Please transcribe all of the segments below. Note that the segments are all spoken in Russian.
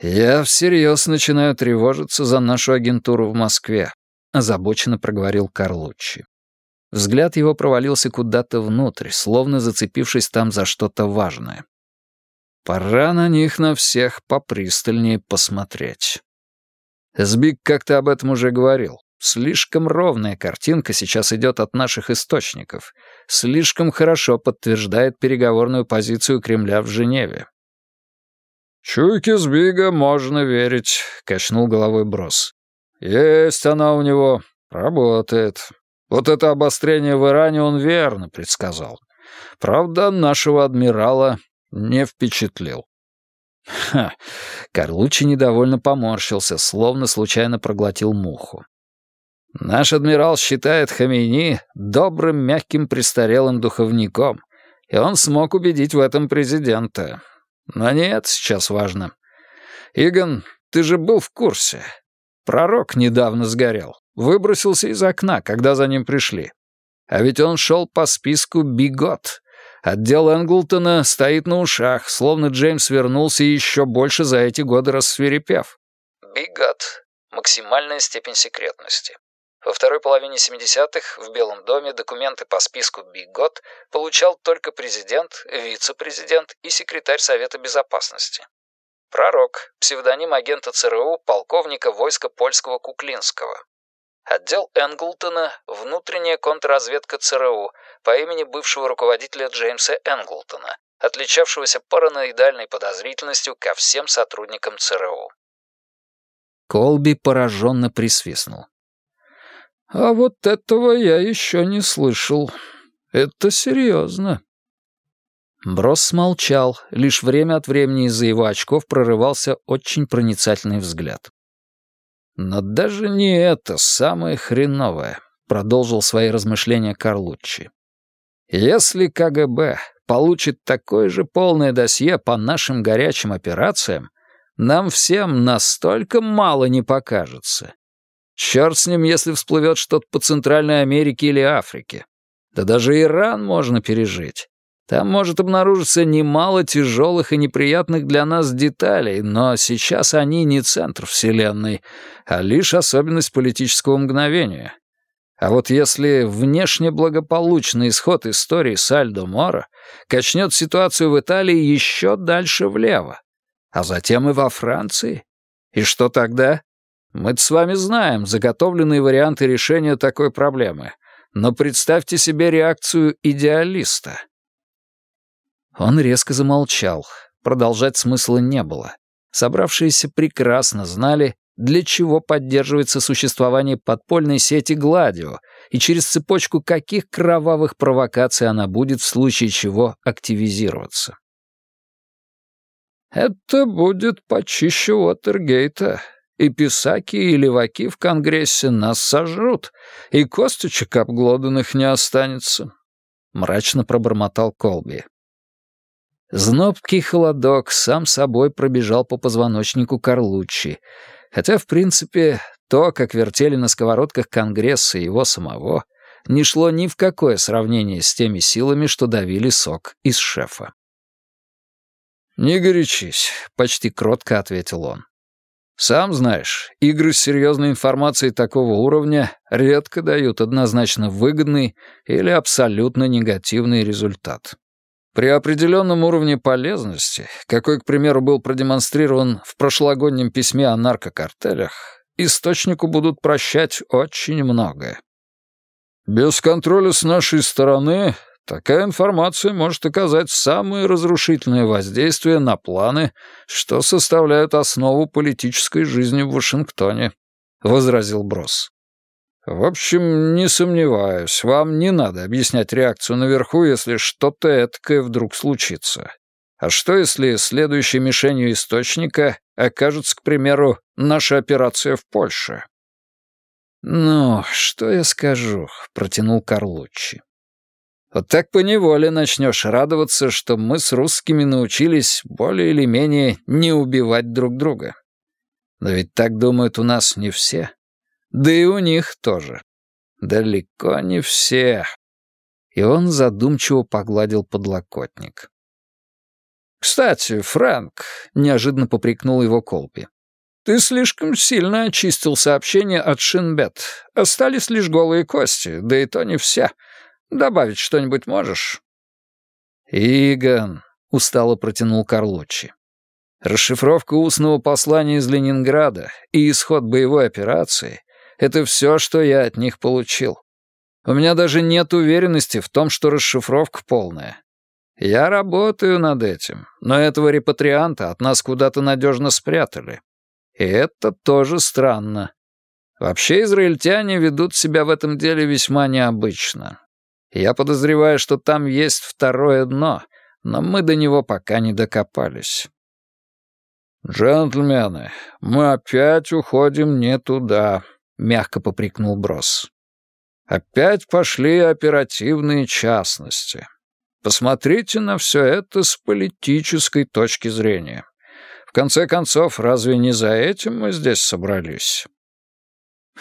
«Я всерьез начинаю тревожиться за нашу агентуру в Москве», — озабоченно проговорил Карлуччи. Взгляд его провалился куда-то внутрь, словно зацепившись там за что-то важное. Пора на них на всех попристальнее посмотреть. Сбик как-то об этом уже говорил. Слишком ровная картинка сейчас идет от наших источников. Слишком хорошо подтверждает переговорную позицию Кремля в Женеве. «Чуйке Сбига можно верить», — качнул головой Брос. «Есть она у него. Работает. Вот это обострение в Иране он верно предсказал. Правда, нашего адмирала не впечатлил. Ха, Карлучи недовольно поморщился, словно случайно проглотил муху. Наш адмирал считает Хамейни добрым, мягким, престарелым духовником, и он смог убедить в этом президента. Но не это сейчас важно. Игон, ты же был в курсе. Пророк недавно сгорел, выбросился из окна, когда за ним пришли. А ведь он шел по списку «Бигот», Отдел Энглтона стоит на ушах, словно Джеймс вернулся еще больше за эти годы рассверепев. Бигат. Максимальная степень секретности. Во второй половине 70-х в Белом доме документы по списку Бигот получал только президент, вице-президент и секретарь Совета безопасности. Пророк, псевдоним агента ЦРУ, полковника войска польского Куклинского. Отдел Энглтона — внутренняя контрразведка ЦРУ по имени бывшего руководителя Джеймса Энглтона, отличавшегося параноидальной подозрительностью ко всем сотрудникам ЦРУ. Колби пораженно присвистнул. «А вот этого я еще не слышал. Это серьезно». Брос смолчал, лишь время от времени из-за его очков прорывался очень проницательный взгляд. «Но даже не это самое хреновое», — продолжил свои размышления Карлуччи. «Если КГБ получит такое же полное досье по нашим горячим операциям, нам всем настолько мало не покажется. Черт с ним, если всплывет что-то по Центральной Америке или Африке. Да даже Иран можно пережить. Там может обнаружиться немало тяжелых и неприятных для нас деталей, но сейчас они не центр Вселенной, а лишь особенность политического мгновения. А вот если внешне благополучный исход истории Сальдо Мора качнет ситуацию в Италии еще дальше влево, а затем и во Франции, и что тогда? Мы с вами знаем заготовленные варианты решения такой проблемы, но представьте себе реакцию идеалиста. Он резко замолчал. Продолжать смысла не было. Собравшиеся прекрасно знали, для чего поддерживается существование подпольной сети «Гладио» и через цепочку каких кровавых провокаций она будет в случае чего активизироваться. «Это будет почище Уотергейта. И писаки, и леваки в Конгрессе нас сожрут, и косточек обглоданных не останется», — мрачно пробормотал Колби. Знобкий холодок сам собой пробежал по позвоночнику Карлуччи, хотя, в принципе, то, как вертели на сковородках Конгресса и его самого, не шло ни в какое сравнение с теми силами, что давили сок из шефа. «Не горячись», — почти кротко ответил он. «Сам знаешь, игры с серьезной информацией такого уровня редко дают однозначно выгодный или абсолютно негативный результат. При определенном уровне полезности, какой, к примеру, был продемонстрирован в прошлогоднем письме о наркокартелях, источнику будут прощать очень многое. Без контроля с нашей стороны такая информация может оказать самое разрушительное воздействие на планы, что составляют основу политической жизни в Вашингтоне, — возразил Брос. В общем, не сомневаюсь, вам не надо объяснять реакцию наверху, если что-то эткое вдруг случится. А что, если следующей мишенью источника окажется, к примеру, наша операция в Польше? «Ну, что я скажу?» — протянул Карлуччи. «Вот так поневоле начнешь радоваться, что мы с русскими научились более или менее не убивать друг друга. Но ведь так думают у нас не все. Да и у них тоже. Далеко не все. И он задумчиво погладил подлокотник. «Кстати, Фрэнк», — неожиданно попрекнул его Колби, «ты слишком сильно очистил сообщение от Шинбет. Остались лишь голые кости, да и то не все. Добавить что-нибудь можешь?» «Игон», — устало протянул Карлуччи. «Расшифровка устного послания из Ленинграда и исход боевой операции — это все, что я от них получил. У меня даже нет уверенности в том, что расшифровка полная. Я работаю над этим, но этого репатрианта от нас куда-то надежно спрятали. И это тоже странно. Вообще израильтяне ведут себя в этом деле весьма необычно. Я подозреваю, что там есть второе дно, но мы до него пока не докопались. «Джентльмены, мы опять уходим не туда», — мягко поприкнул Брос. «Опять пошли оперативные частности. Посмотрите на все это с политической точки зрения. В конце концов, разве не за этим мы здесь собрались?»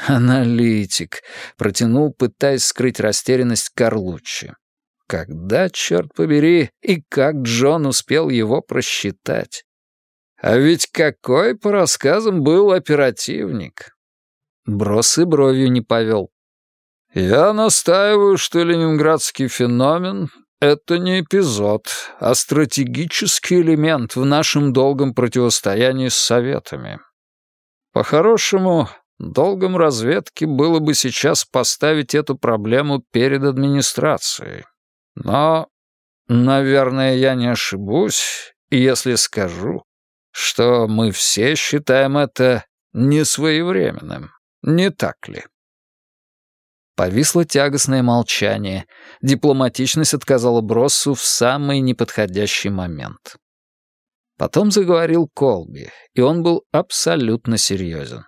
«Аналитик», — протянул, пытаясь скрыть растерянность Карлуччи. «Когда, черт побери, и как Джон успел его просчитать? А ведь какой, по рассказам, был оперативник!» Брос и бровью не повел. «Я настаиваю, что ленинградский феномен это не эпизод, а стратегический элемент в нашем долгом противостоянии с Советами. По-хорошему, долгом разведки было бы сейчас поставить эту проблему перед администрацией. Но, наверное, я не ошибусь, если скажу, что мы все считаем это несвоевременным, не так ли? Повисло тягостное молчание. Дипломатичность отказала Броссу в самый неподходящий момент. Потом заговорил Колби, и он был абсолютно серьезен.